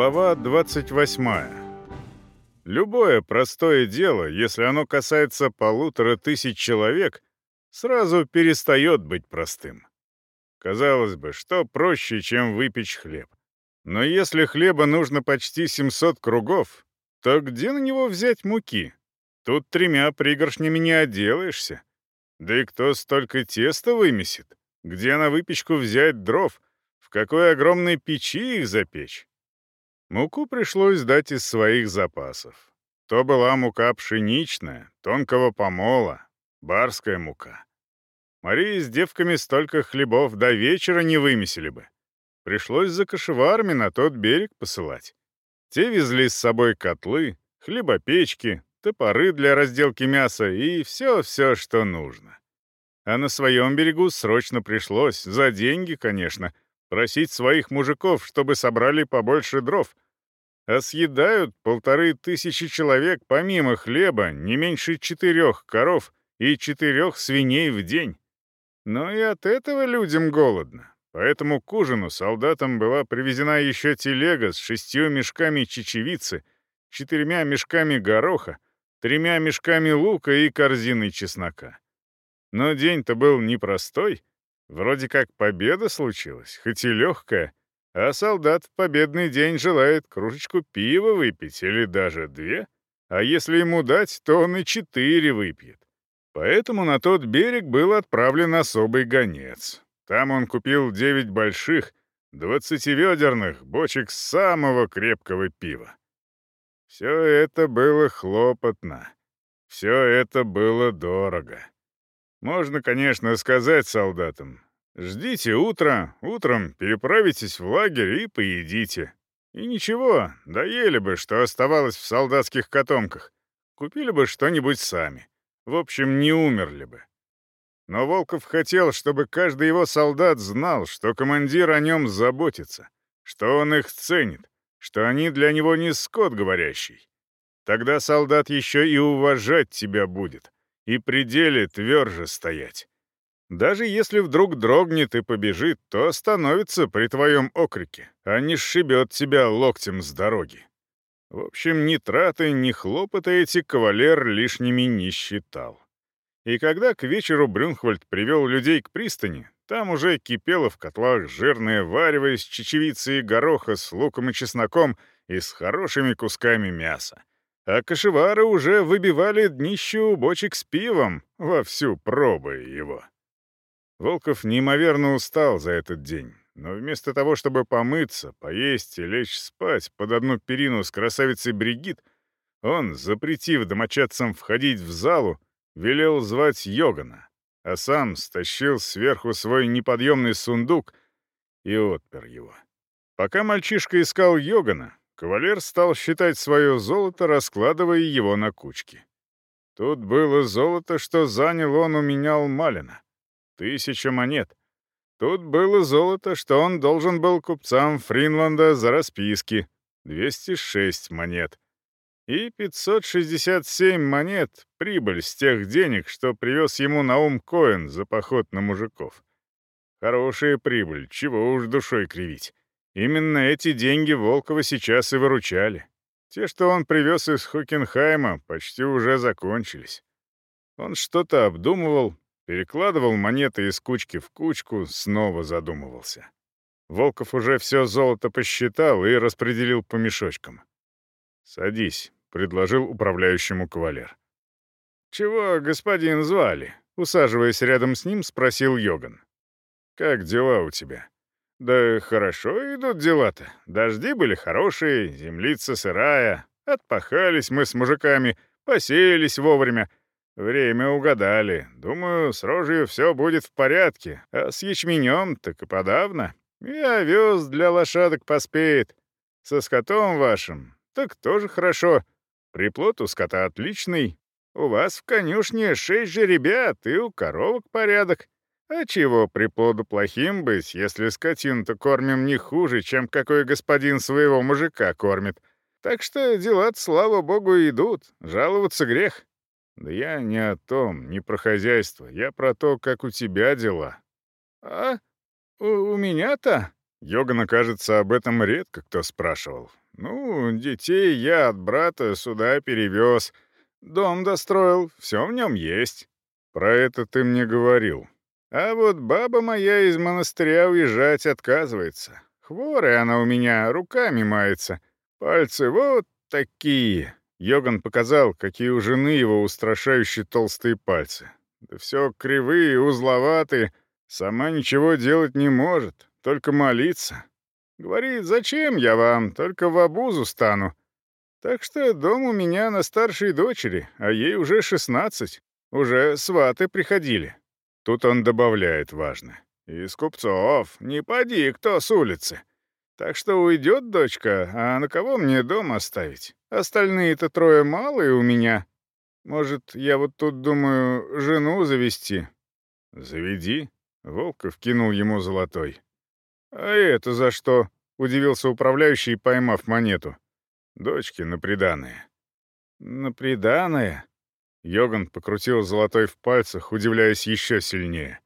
Глава 28. Любое простое дело, если оно касается полутора тысяч человек, сразу перестает быть простым. Казалось бы, что проще, чем выпечь хлеб. Но если хлеба нужно почти 700 кругов, то где на него взять муки? Тут тремя пригоршнями не отделаешься. Да и кто столько теста вымесит? Где на выпечку взять дров? В какой огромной печи их запечь? Муку пришлось дать из своих запасов. То была мука пшеничная, тонкого помола, барская мука. Мария с девками столько хлебов до вечера не вымесили бы. Пришлось за кошеварами на тот берег посылать. Те везли с собой котлы, хлебопечки, топоры для разделки мяса и все-все, что нужно. А на своем берегу срочно пришлось, за деньги, конечно, просить своих мужиков, чтобы собрали побольше дров. А съедают полторы тысячи человек помимо хлеба не меньше четырех коров и четырех свиней в день. Но и от этого людям голодно. Поэтому к ужину солдатам была привезена еще телега с шестью мешками чечевицы, четырьмя мешками гороха, тремя мешками лука и корзиной чеснока. Но день-то был непростой. Вроде как победа случилась, хоть и легкая, а солдат в победный день желает кружечку пива выпить или даже две, а если ему дать, то он и четыре выпьет. Поэтому на тот берег был отправлен особый гонец. Там он купил девять больших, двадцативедерных бочек самого крепкого пива. Все это было хлопотно. Все это было дорого. Можно, конечно, сказать солдатам, ждите утра, утром переправитесь в лагерь и поедите. И ничего, доели бы, что оставалось в солдатских котомках. Купили бы что-нибудь сами. В общем, не умерли бы. Но Волков хотел, чтобы каждый его солдат знал, что командир о нем заботится, что он их ценит, что они для него не скот говорящий. Тогда солдат еще и уважать тебя будет, и при деле тверже стоять. Даже если вдруг дрогнет и побежит, то остановится при твоем окрике, а не сшибет тебя локтем с дороги. В общем, ни траты, ни хлопоты эти кавалер лишними не считал. И когда к вечеру Брюнхвальд привел людей к пристани, там уже кипело в котлах жирное варево из чечевицы и гороха с луком и чесноком и с хорошими кусками мяса. А кошевары уже выбивали днище бочек с пивом, вовсю пробуя его. Волков неимоверно устал за этот день, но вместо того, чтобы помыться, поесть и лечь спать под одну перину с красавицей Бригит, он, запретив домочадцам входить в залу, велел звать Йогана, а сам стащил сверху свой неподъемный сундук и отпер его. Пока мальчишка искал Йогана, кавалер стал считать свое золото, раскладывая его на кучки. Тут было золото, что занял он у менял Малина. Тысяча монет. Тут было золото, что он должен был купцам Фринланда за расписки. 206 монет и 567 монет — прибыль с тех денег, что привез ему на ум Коэн за поход на мужиков. Хорошая прибыль, чего уж душой кривить. Именно эти деньги Волкова сейчас и выручали. Те, что он привез из Хокенхайма, почти уже закончились. Он что-то обдумывал, перекладывал монеты из кучки в кучку, снова задумывался. Волков уже все золото посчитал и распределил по мешочкам. «Садись», — предложил управляющему кавалер. «Чего господин звали?» — усаживаясь рядом с ним, спросил Йоган. «Как дела у тебя?» «Да хорошо идут дела-то. Дожди были хорошие, землица сырая. Отпахались мы с мужиками, посеялись вовремя. Время угадали. Думаю, с рожью все будет в порядке, а с ячменем так и подавно. И овес для лошадок поспеет. Со скотом вашим так тоже хорошо. Приплод у скота отличный. У вас в конюшне шесть же ребят, и у коровок порядок. А чего приплоду плохим быть, если скотину-то кормим не хуже, чем какой господин своего мужика кормит? Так что дела слава богу, идут. Жаловаться грех. Да я не о том, не про хозяйство. Я про то, как у тебя дела. А? У, у меня-то? Йогана, кажется, об этом редко кто спрашивал. Ну, детей я от брата сюда перевез. Дом достроил, все в нем есть. Про это ты мне говорил. А вот баба моя из монастыря уезжать отказывается. Хворая она у меня, руками мается. Пальцы вот такие. Йоган показал, какие у жены его устрашающие толстые пальцы. Да все кривые, узловатые. Сама ничего делать не может, только молиться. Говорит, зачем я вам, только в обузу стану. Так что дом у меня на старшей дочери, а ей уже шестнадцать. Уже сваты приходили. Тут он добавляет важно. Из купцов, не поди, кто с улицы. Так что уйдет дочка, а на кого мне дом оставить? Остальные-то трое малые у меня. Может, я вот тут думаю жену завести? Заведи. Волков кинул ему золотой. «А это за что?» — удивился управляющий, поймав монету. «Дочки на приданое». «На приданое?» Йоган покрутил золотой в пальцах, удивляясь еще сильнее.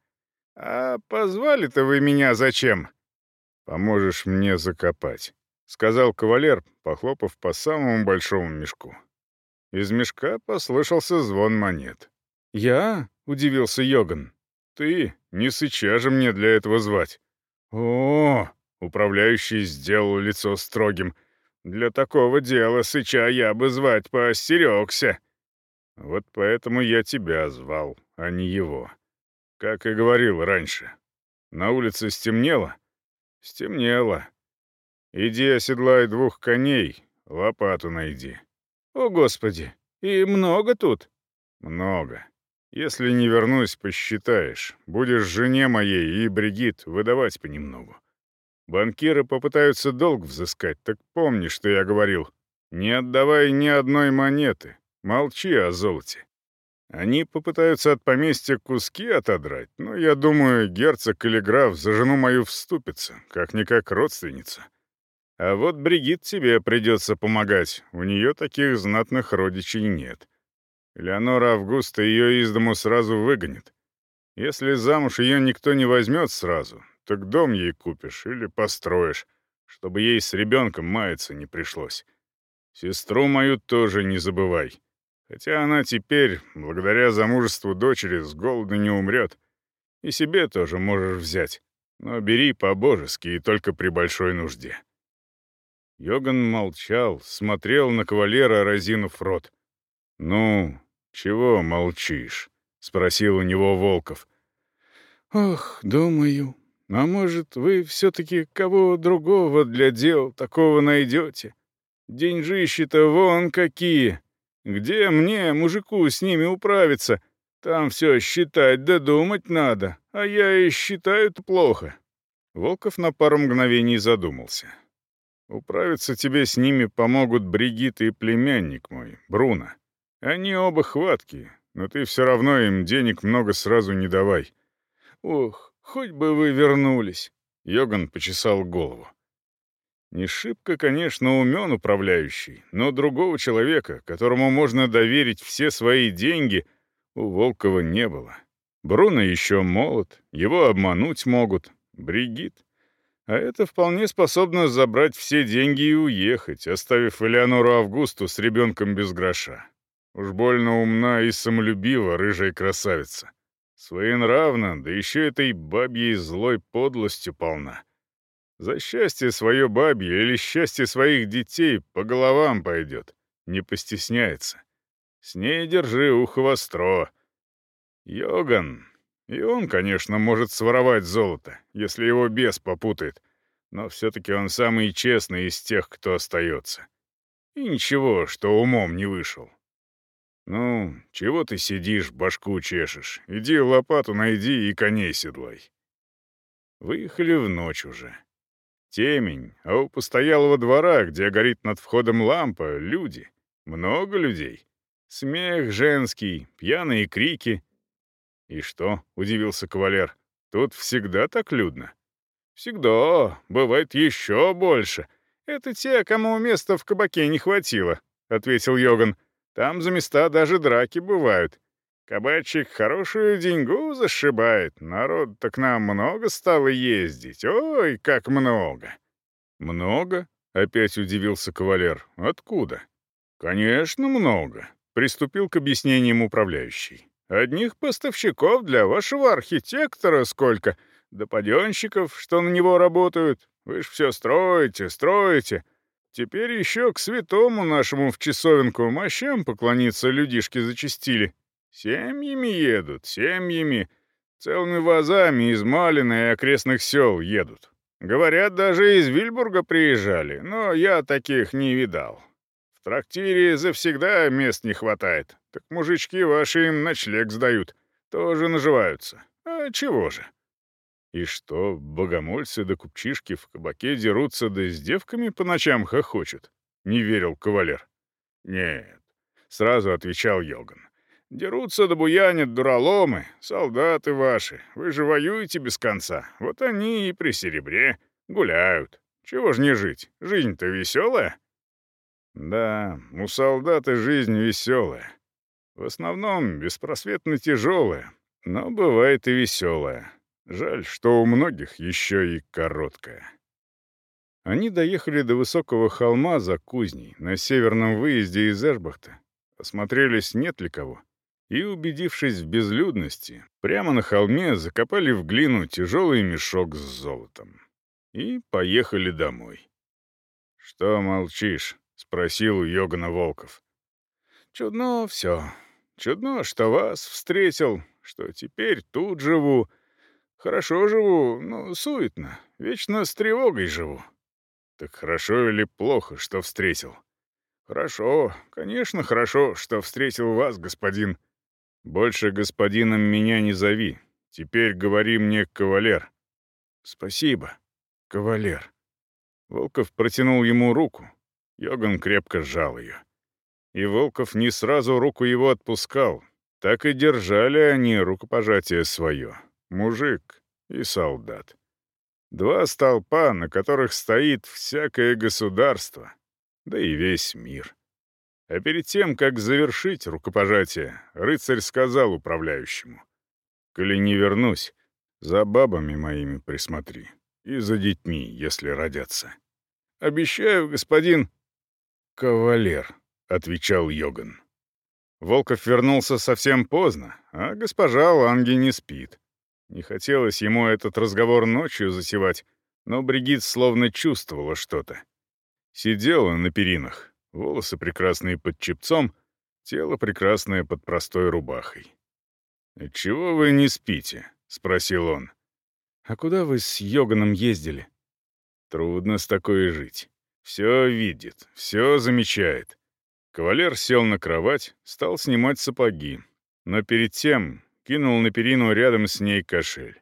«А позвали-то вы меня зачем?» «Поможешь мне закопать», — сказал кавалер, похлопав по самому большому мешку. Из мешка послышался звон монет. «Я?» — удивился Йоган. «Ты? Не сыча же мне для этого звать». «О, управляющий сделал лицо строгим. Для такого дела сыча я бы звать поостерегся. Вот поэтому я тебя звал, а не его. Как и говорил раньше. На улице стемнело? Стемнело. Иди оседлай двух коней, лопату найди. О, Господи, и много тут? Много. Если не вернусь, посчитаешь. Будешь жене моей и Бригит выдавать понемногу. Банкиры попытаются долг взыскать, так помни, что я говорил. Не отдавай ни одной монеты. Молчи о золоте. Они попытаются от поместья куски отодрать, но я думаю, герцог или граф за жену мою вступится, как-никак родственница. А вот Бригит тебе придется помогать, у нее таких знатных родичей нет. Леонора Августа ее из дому сразу выгонит. Если замуж ее никто не возьмет сразу, так дом ей купишь или построишь, чтобы ей с ребенком маяться не пришлось. Сестру мою тоже не забывай. Хотя она теперь, благодаря замужеству дочери, с голоду не умрет. И себе тоже можешь взять. Но бери по-божески и только при большой нужде. Йоган молчал, смотрел на кавалера, разинув рот. «Ну, «Чего молчишь?» — спросил у него Волков. «Ох, думаю, а может, вы все-таки кого другого для дел такого найдете? Деньжищи-то вон какие! Где мне, мужику, с ними управиться? Там все считать да думать надо, а я и считаю-то плохо». Волков на пару мгновений задумался. «Управиться тебе с ними помогут Бригитта и племянник мой, Бруно. Они оба хваткие, но ты все равно им денег много сразу не давай. Ох, хоть бы вы вернулись. Йоган почесал голову. Не шибко, конечно, умен управляющий, но другого человека, которому можно доверить все свои деньги, у Волкова не было. Бруно еще молод, его обмануть могут. Бригит. А это вполне способно забрать все деньги и уехать, оставив Элеонору Августу с ребенком без гроша. Уж больно умна и самолюбива рыжая красавица. Своенравна, да еще этой бабьей злой подлостью полна. За счастье свое бабье или счастье своих детей по головам пойдет, не постесняется. С ней держи ухо востро. Йоган. И он, конечно, может своровать золото, если его бес попутает, но все-таки он самый честный из тех, кто остается. И ничего, что умом не вышел. «Ну, чего ты сидишь, башку чешешь? Иди лопату найди и коней седлай». Выехали в ночь уже. Темень, а у постоялого двора, где горит над входом лампа, люди. Много людей. Смех женский, пьяные крики. «И что?» — удивился кавалер. «Тут всегда так людно». «Всегда. Бывает еще больше. Это те, кому места в кабаке не хватило», — ответил Йоган. Там за места даже драки бывают. Кабачик хорошую деньгу зашибает. Народ-то к нам много стало ездить. Ой, как много!» «Много?» опять удивился кавалер. «Откуда?» «Конечно, много», — приступил к объяснениям управляющий. «Одних поставщиков для вашего архитектора сколько, да паденщиков, что на него работают. Вы ж все строите, строите. Теперь еще к святому нашему в часовенку мощам поклониться людишки зачастили. Семьями едут, семьями. Целыми вазами из Малина и окрестных сел едут. Говорят, даже из Вильбурга приезжали, но я таких не видал. В трактире завсегда мест не хватает, так мужички ваши им ночлег сдают, тоже наживаются. А чего же? И что, богомольцы да купчишки в кабаке дерутся да с девками по ночам хохочут? Не верил кавалер. Нет, сразу отвечал Йоган. Дерутся да буянят дураломы, солдаты ваши. Вы же воюете без конца. Вот они и при серебре гуляют. Чего ж не жить? Жизнь-то веселая. Да, у солдата жизнь веселая. В основном беспросветно тяжелая, но бывает и веселая. Жаль, что у многих еще и короткая. Они доехали до высокого холма за кузней на северном выезде из Эрбахта, осмотрелись, нет ли кого, и, убедившись в безлюдности, прямо на холме закопали в глину тяжелый мешок с золотом. И поехали домой. «Что молчишь?» — спросил у Йогана Волков. «Чудно все. Чудно, что вас встретил, что теперь тут живу, Хорошо живу, но суетно. Вечно с тревогой живу. Так хорошо или плохо, что встретил? Хорошо, конечно, хорошо, что встретил вас, господин. Больше господином меня не зови. Теперь говори мне кавалер. Спасибо, кавалер. Волков протянул ему руку. Йоган крепко сжал ее. И Волков не сразу руку его отпускал. Так и держали они рукопожатие свое мужик и солдат. Два столпа, на которых стоит всякое государство, да и весь мир. А перед тем, как завершить рукопожатие, рыцарь сказал управляющему, «Коли не вернусь, за бабами моими присмотри и за детьми, если родятся». «Обещаю, господин...» «Кавалер», — отвечал Йоган. Волков вернулся совсем поздно, а госпожа Ланги не спит. Не хотелось ему этот разговор ночью затевать, но Бригит словно чувствовала что-то. Сидела на перинах, волосы прекрасные под чепцом, тело прекрасное под простой рубахой. «Чего вы не спите?» — спросил он. «А куда вы с Йоганом ездили?» «Трудно с такой жить. Все видит, все замечает». Кавалер сел на кровать, стал снимать сапоги. Но перед тем кинул на перину рядом с ней кошель.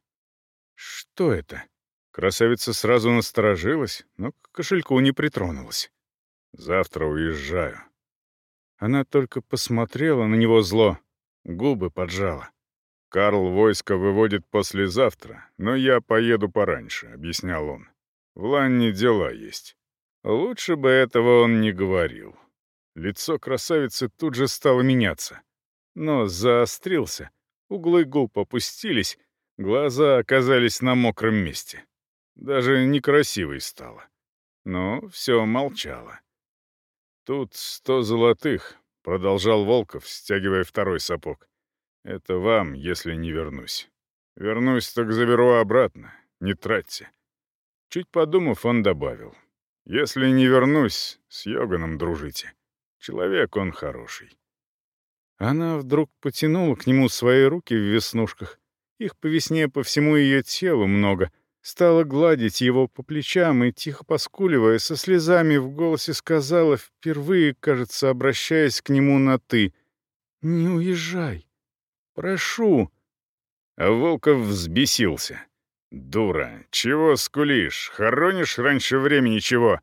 «Что это?» Красавица сразу насторожилась, но к кошельку не притронулась. «Завтра уезжаю». Она только посмотрела на него зло, губы поджала. «Карл войско выводит послезавтра, но я поеду пораньше», — объяснял он. «В Ланне дела есть». Лучше бы этого он не говорил. Лицо красавицы тут же стало меняться. Но заострился — Углы губ опустились, глаза оказались на мокром месте. Даже некрасивой стало. Но все молчало. «Тут сто золотых», — продолжал Волков, стягивая второй сапог. «Это вам, если не вернусь. Вернусь, так заберу обратно. Не тратьте». Чуть подумав, он добавил. «Если не вернусь, с Йоганом дружите. Человек он хороший». Она вдруг потянула к нему свои руки в веснушках. Их по весне по всему ее телу много. Стала гладить его по плечам и, тихо поскуливая, со слезами в голосе сказала, впервые, кажется, обращаясь к нему на «ты», «Не уезжай. Прошу». А Волков взбесился. «Дура, чего скулишь? Хоронишь раньше времени чего?»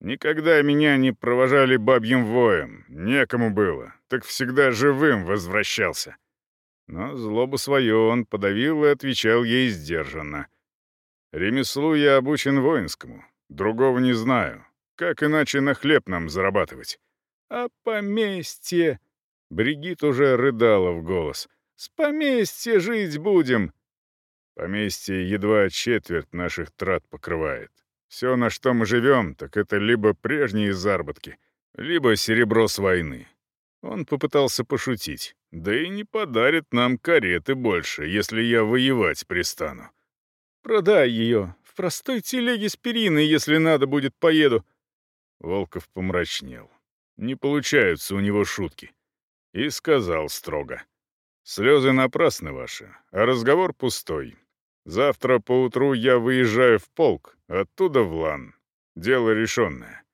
Никогда меня не провожали бабьим воем, некому было, так всегда живым возвращался. Но злобу свою он подавил и отвечал ей сдержанно. «Ремеслу я обучен воинскому, другого не знаю. Как иначе на хлеб нам зарабатывать?» «А поместье...» Бригит уже рыдала в голос. «С поместья жить будем!» Поместье едва четверть наших трат покрывает. Все, на что мы живем, так это либо прежние заработки, либо серебро с войны. Он попытался пошутить. Да и не подарит нам кареты больше, если я воевать пристану. Продай ее. В простой телеге с периной, если надо будет, поеду. Волков помрачнел. Не получаются у него шутки. И сказал строго. «Слезы напрасны ваши, а разговор пустой. Завтра поутру я выезжаю в полк, оттуда в лан. Дело решенное».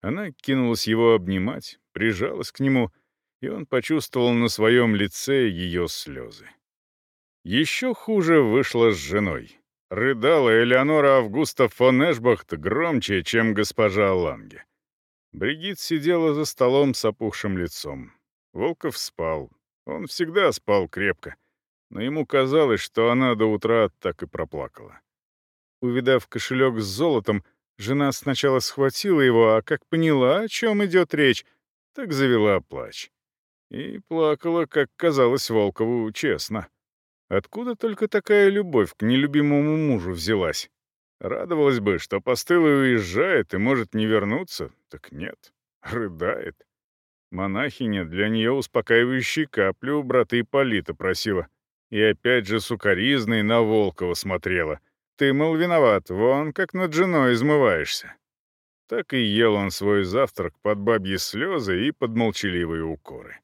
Она кинулась его обнимать, прижалась к нему, и он почувствовал на своем лице ее слезы. Еще хуже вышло с женой. Рыдала Элеонора Августа фон Эшбахт громче, чем госпожа Ланге. Бригит сидела за столом с опухшим лицом. Волков спал. Он всегда спал крепко но ему казалось, что она до утра так и проплакала. Увидав кошелек с золотом, жена сначала схватила его, а как поняла, о чем идет речь, так завела плач. И плакала, как казалось Волкову, честно. Откуда только такая любовь к нелюбимому мужу взялась? Радовалась бы, что постылый уезжает и может не вернуться, так нет, рыдает. Монахиня для нее успокаивающей капли у брата Ипполита просила — и опять же сукоризной на Волкова смотрела. «Ты, мол, виноват, вон как над женой измываешься». Так и ел он свой завтрак под бабьи слезы и под молчаливые укоры.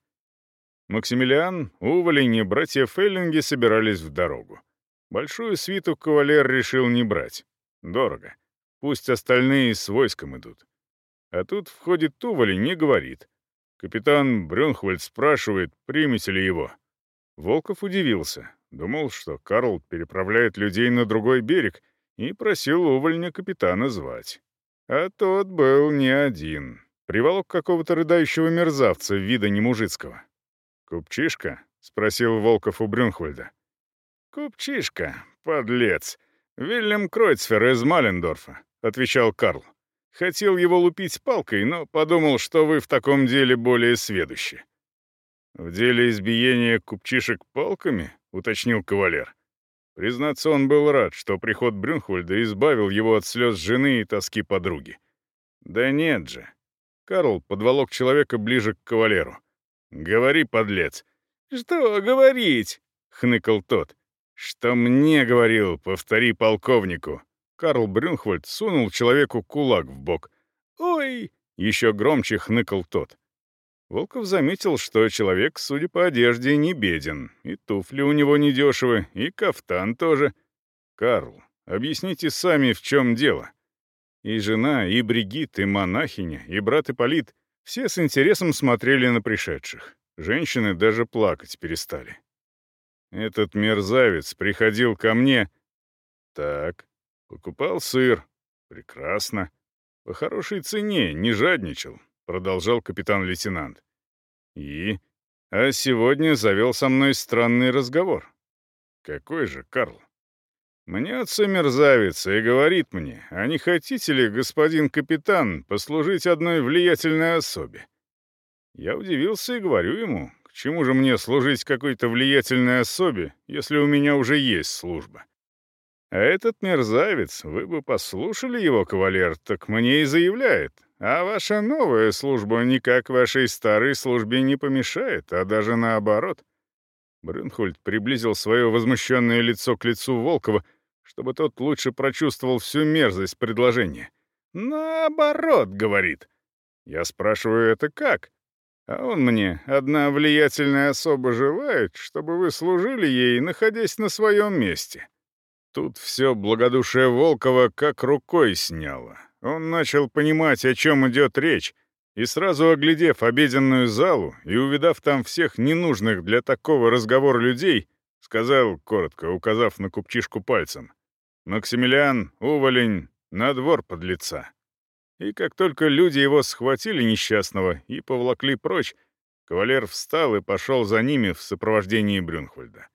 Максимилиан, Уволень и братья Феллинги собирались в дорогу. Большую свиту кавалер решил не брать. Дорого. Пусть остальные с войском идут. А тут входит Уволень и говорит. Капитан Брюнхвальд спрашивает, примете ли его. Волков удивился. Думал, что Карл переправляет людей на другой берег и просил увольня капитана звать. А тот был не один. Приволок какого-то рыдающего мерзавца вида немужицкого. «Купчишка?» — спросил Волков у Брюнхвальда. «Купчишка, подлец. Вильям Кройцфер из Малендорфа», — отвечал Карл. «Хотел его лупить палкой, но подумал, что вы в таком деле более сведущи. «В деле избиения купчишек палками?» — уточнил кавалер. Признаться, он был рад, что приход Брюнхвальда избавил его от слез жены и тоски подруги. «Да нет же». Карл подволок человека ближе к кавалеру. «Говори, подлец». «Что говорить?» — хныкал тот. «Что мне говорил, повтори полковнику». Карл Брюнхвальд сунул человеку кулак в бок. «Ой!» — еще громче хныкал тот. Волков заметил, что человек, судя по одежде, не беден, и туфли у него недешевы, и кафтан тоже. «Карл, объясните сами, в чем дело». И жена, и Бригит, и монахиня, и брат Ипполит все с интересом смотрели на пришедших. Женщины даже плакать перестали. Этот мерзавец приходил ко мне. Так, покупал сыр. Прекрасно. По хорошей цене, не жадничал продолжал капитан-лейтенант. И? А сегодня завел со мной странный разговор. Какой же, Карл? Мнется мерзавец и говорит мне, а не хотите ли, господин капитан, послужить одной влиятельной особе? Я удивился и говорю ему, к чему же мне служить какой-то влиятельной особе, если у меня уже есть служба? А этот мерзавец, вы бы послушали его, кавалер, так мне и заявляет, а ваша новая служба никак вашей старой службе не помешает, а даже наоборот». Брюнхольд приблизил свое возмущенное лицо к лицу Волкова, чтобы тот лучше прочувствовал всю мерзость предложения. «Наоборот», — говорит. Я спрашиваю, это как? А он мне, одна влиятельная особа желает, чтобы вы служили ей, находясь на своем месте. Тут все благодушие Волкова как рукой сняло. Он начал понимать, о чем идет речь, и сразу оглядев обеденную залу и увидав там всех ненужных для такого разговора людей, сказал, коротко указав на купчишку пальцем, «Максимилиан, уволень, на двор подлеца». И как только люди его схватили несчастного и повлакли прочь, кавалер встал и пошел за ними в сопровождении Брюнхвальда.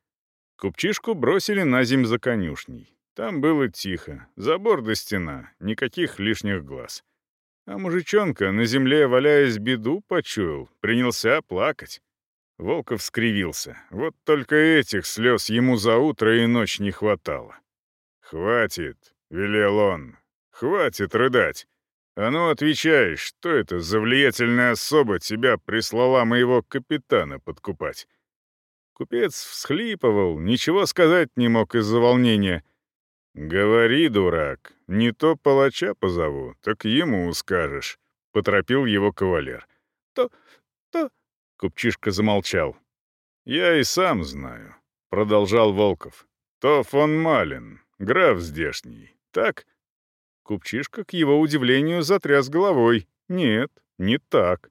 Купчишку бросили на земь за конюшней. Там было тихо, забор до стена, никаких лишних глаз. А мужичонка, на земле валяясь беду, почуял, принялся плакать. Волков скривился. Вот только этих слез ему за утро и ночь не хватало. «Хватит», — велел он. Хватит рыдать. А ну отвечай, что это за влиятельная особа тебя прислала моего капитана подкупать?» Купец всхлипывал, ничего сказать не мог из-за волнения. «Говори, дурак, не то палача позову, так ему скажешь», — поторопил его кавалер. «То... то...» — купчишка замолчал. «Я и сам знаю», — продолжал Волков. «То фон Малин, граф здешний, так?» Купчишка, к его удивлению, затряс головой. «Нет, не так».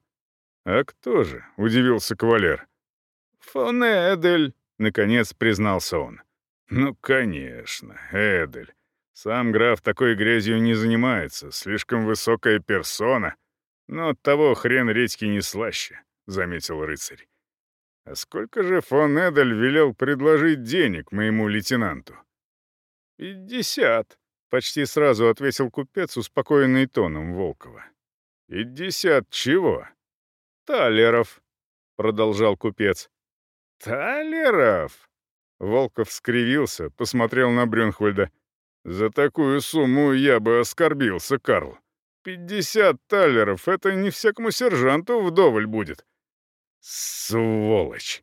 «А кто же?» — удивился кавалер. «Фон Эдель», — наконец признался он. «Ну, конечно, Эдель. Сам граф такой грязью не занимается, слишком высокая персона. Но от того хрен редьки не слаще», — заметил рыцарь. «А сколько же фон Эдель велел предложить денег моему лейтенанту?» «Пятьдесят», — почти сразу ответил купец, успокоенный тоном Волкова. «Пятьдесят чего?» «Талеров», — продолжал купец. «Талеров?» Волков скривился, посмотрел на Брюнхвальда. «За такую сумму я бы оскорбился, Карл. Пятьдесят талеров — это не всякому сержанту вдоволь будет». «Сволочь!»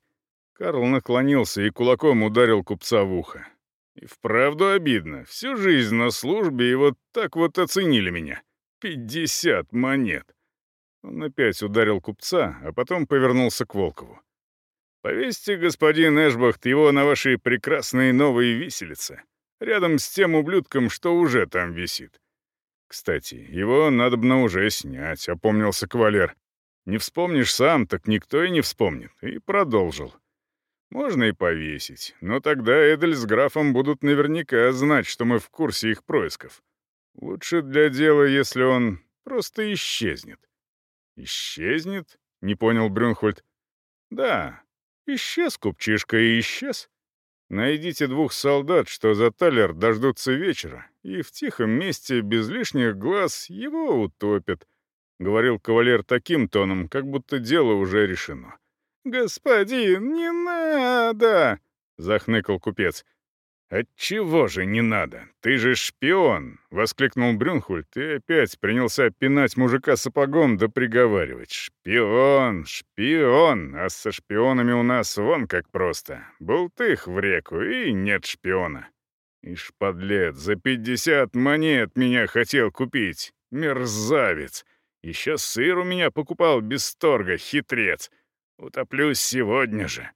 Карл наклонился и кулаком ударил купца в ухо. «И вправду обидно. Всю жизнь на службе и вот так вот оценили меня. Пятьдесят монет!» Он опять ударил купца, а потом повернулся к Волкову. Повесьте, господин Эшбахт, его на вашей прекрасной новой виселице, рядом с тем ублюдком, что уже там висит. Кстати, его надобно уже снять, опомнился кавалер. Не вспомнишь сам, так никто и не вспомнит. И продолжил. Можно и повесить, но тогда Эдель с графом будут наверняка знать, что мы в курсе их происков. Лучше для дела, если он просто исчезнет. «Исчезнет?» — не понял Брюнхольд. «Да, Исчез купчишка и исчез. Найдите двух солдат, что за талер дождутся вечера, и в тихом месте, без лишних глаз, его утопят», — говорил кавалер таким тоном, как будто дело уже решено. «Господин, не надо!» — захныкал купец. «Отчего же не надо? Ты же шпион!» — воскликнул Брюнхульд и опять принялся пинать мужика сапогом да приговаривать. «Шпион! Шпион! А со шпионами у нас вон как просто. Бултых в реку, и нет шпиона. Ишь, подлец, за пятьдесят монет меня хотел купить. Мерзавец! Еще сыр у меня покупал без торга, хитрец. Утоплюсь сегодня же!»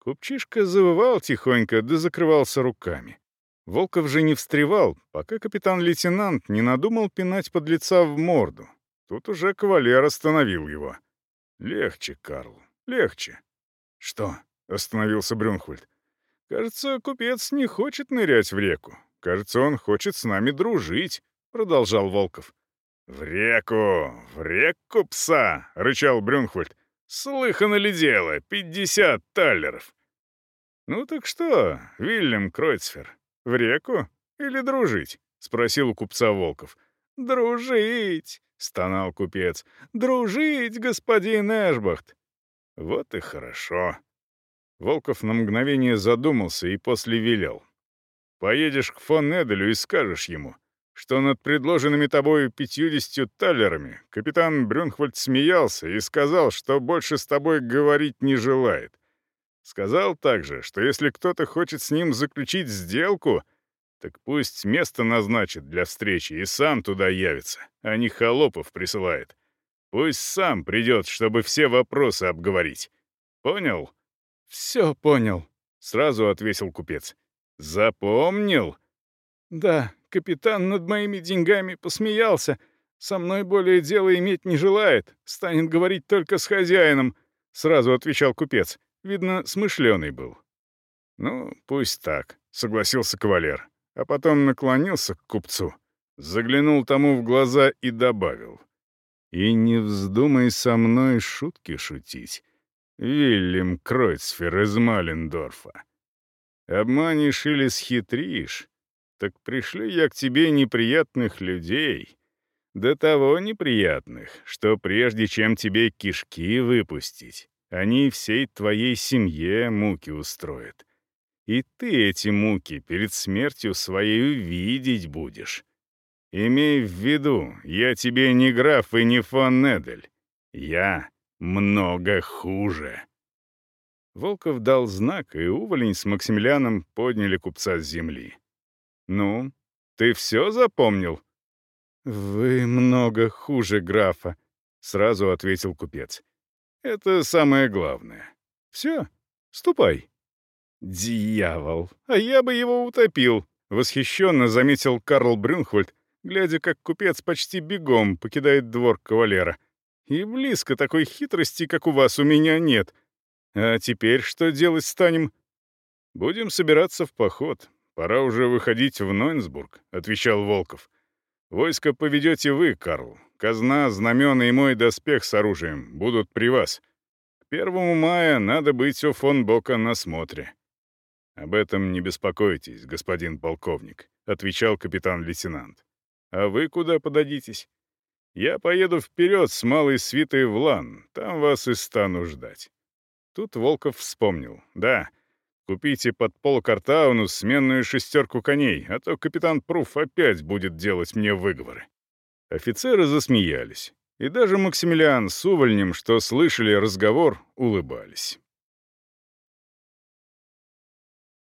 Купчишка завывал тихонько, да закрывался руками. Волков же не встревал, пока капитан-лейтенант не надумал пинать под лица в морду. Тут уже кавалер остановил его. «Легче, Карл, легче». «Что?» — остановился Брюнхвальд. «Кажется, купец не хочет нырять в реку. Кажется, он хочет с нами дружить», — продолжал Волков. «В реку! В реку пса!» — рычал Брюнхвальд. Слыхано ли дело? Пятьдесят таллеров. «Ну так что, Вильям Кройцфер, в реку или дружить?» — спросил у купца Волков. «Дружить!» — стонал купец. «Дружить, господин Эшбахт!» «Вот и хорошо». Волков на мгновение задумался и после велел. «Поедешь к фон Эделю и скажешь ему, что над предложенными тобою пятьюдесятью таллерами капитан Брюнхвальд смеялся и сказал, что больше с тобой говорить не желает. Сказал также, что если кто-то хочет с ним заключить сделку, так пусть место назначит для встречи и сам туда явится, а не холопов присылает. Пусть сам придет, чтобы все вопросы обговорить. Понял? «Все понял», — сразу ответил купец. «Запомнил?» «Да, капитан над моими деньгами посмеялся. Со мной более дела иметь не желает, станет говорить только с хозяином», — сразу отвечал купец. Видно, смышленый был. «Ну, пусть так», — согласился кавалер, а потом наклонился к купцу, заглянул тому в глаза и добавил. «И не вздумай со мной шутки шутить, Вильям Кройцфер из Малендорфа. Обманешь или схитришь, так пришли я к тебе неприятных людей, до того неприятных, что прежде чем тебе кишки выпустить, они всей твоей семье муки устроят. И ты эти муки перед смертью своей увидеть будешь. Имей в виду, я тебе не граф и не фон Недель. Я много хуже». Волков дал знак, и уволень с Максимилианом подняли купца с земли. «Ну, ты все запомнил?» «Вы много хуже графа», — сразу ответил купец. «Это самое главное. Все, ступай». «Дьявол! А я бы его утопил!» — восхищенно заметил Карл Брюнхвальд, глядя, как купец почти бегом покидает двор кавалера. «И близко такой хитрости, как у вас, у меня нет. А теперь что делать станем?» «Будем собираться в поход. Пора уже выходить в Нойнсбург», — отвечал Волков. «Войско поведете вы, Карл. Казна, знамена и мой доспех с оружием будут при вас. К первому мая надо быть у фон Бока на смотре». «Об этом не беспокойтесь, господин полковник», — отвечал капитан-лейтенант. «А вы куда подадитесь?» «Я поеду вперед с малой свитой в Лан, там вас и стану ждать». Тут Волков вспомнил. «Да, купите под Пол Картауну сменную шестерку коней, а то капитан Пруф опять будет делать мне выговоры». Офицеры засмеялись. И даже Максимилиан с увольнем, что слышали разговор, улыбались.